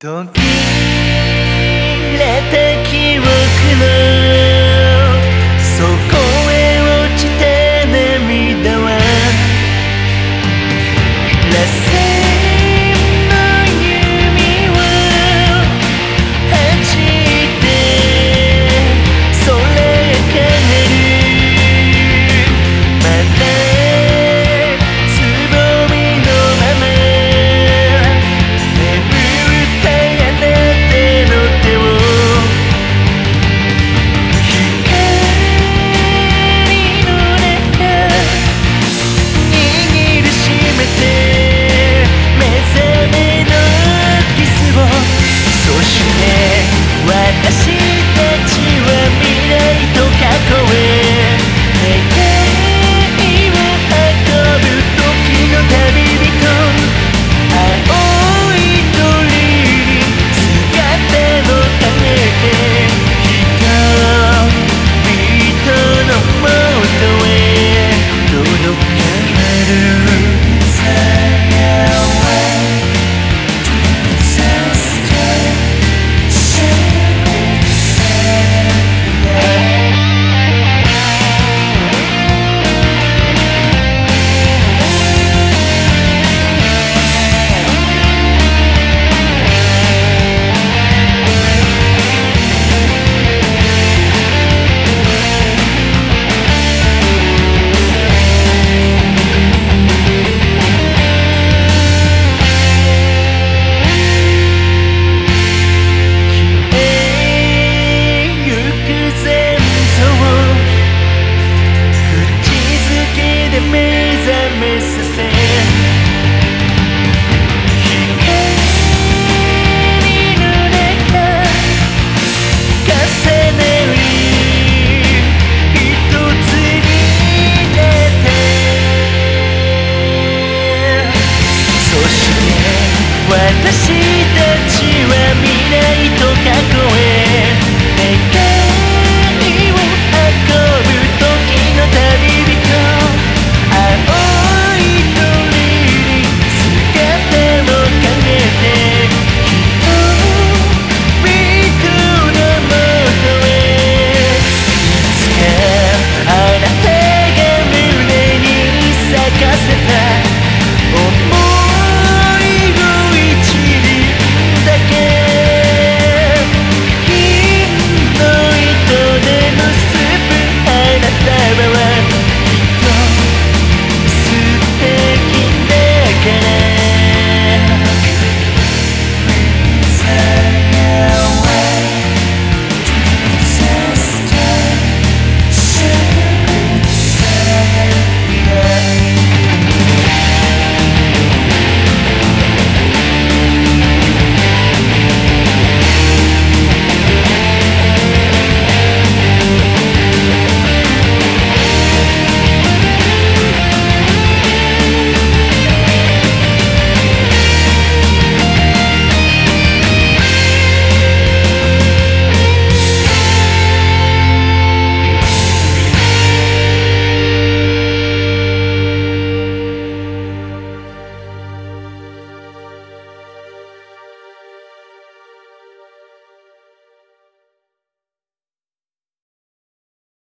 Don't career